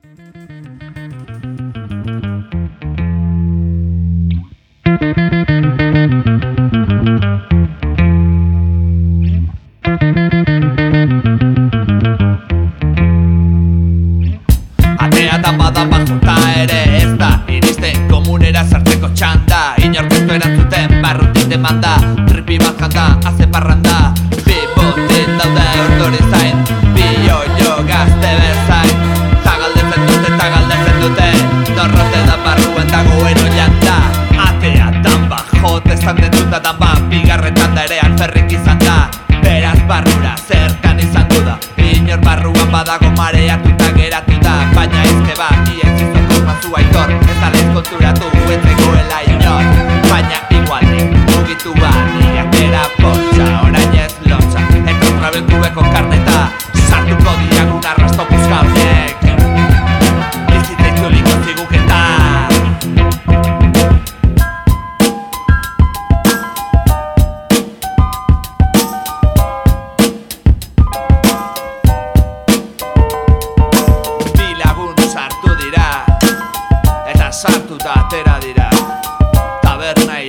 Atea tapada pasuta ere ez da Iristen komunera sartzeko txanda. Inorkuzto erantzuten barrutik demanda Tripi bat janta, azte parranda. Bipotin daude ortore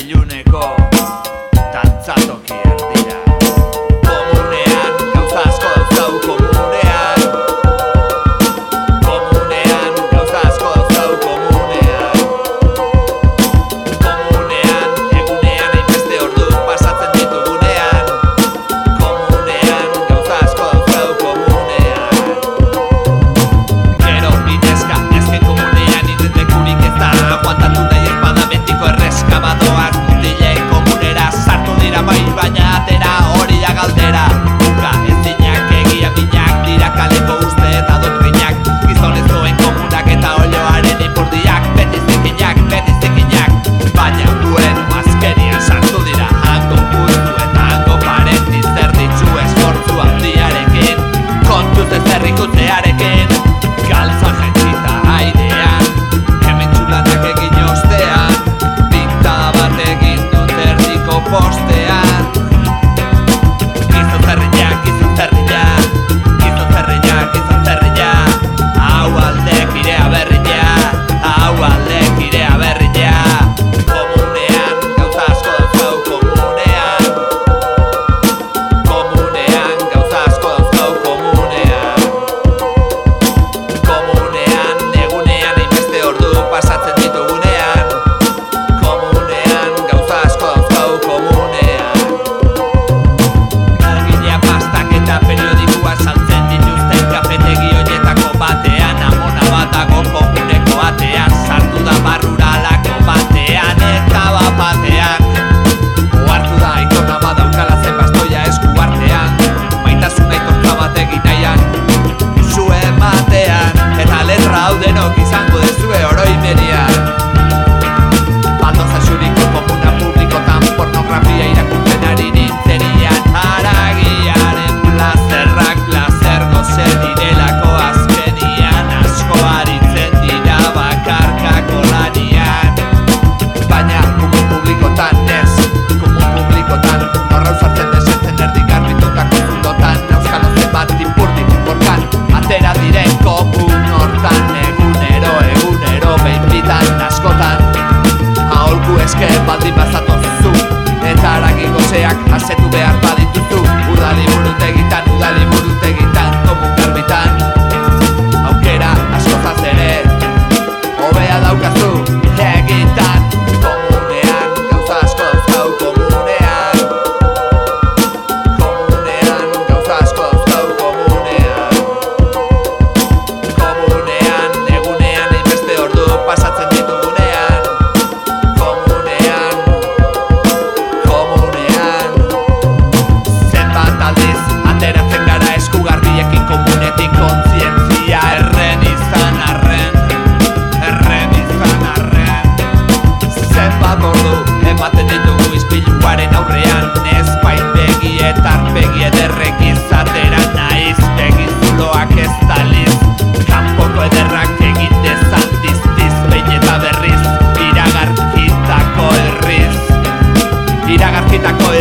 iluneko.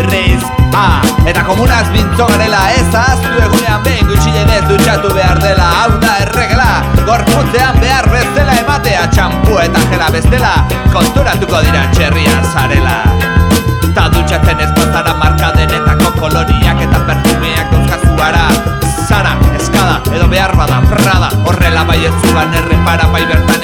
berriz. A, eta komunaz bintzo garela ez ahaztu egunean behin gutxienez dutxatu behar dela. Hau da erregela, gorputzean behar bezala ematea txampu eta jela bestela Konturatuko dira txerria zarela. Ta dutxatzen ez bazara markadenetako koloriak eta perfumeak dauzkazuara. Zara, eskada, edo behar bada, prada, horrela bai ez zugan errepara bai bertan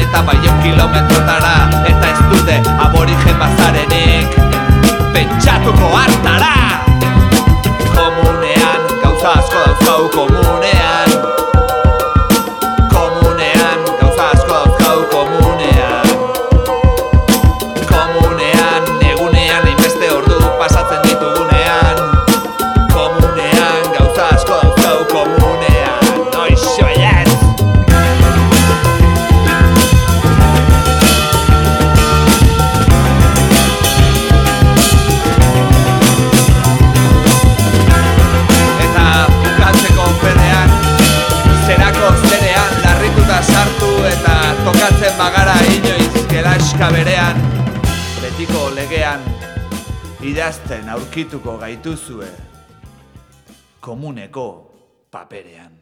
berean Betiko legean idazten aurkituko gaituzue Komuneko paperean